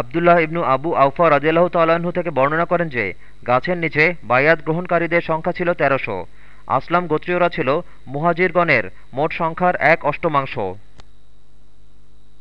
আবদুল্লাহ ইবনু আবু আউফা রাজিয়াল্লাহ তাল্লাহ্ন থেকে বর্ণনা করেন যে, গাছের নিচে বায়াত গ্রহণকারীদের সংখ্যা ছিল তেরোশো। আসলাম গোত্রীয়রা ছিল মুহাজিরগণের মোট সংখ্যার এক অষ্টমাংশ।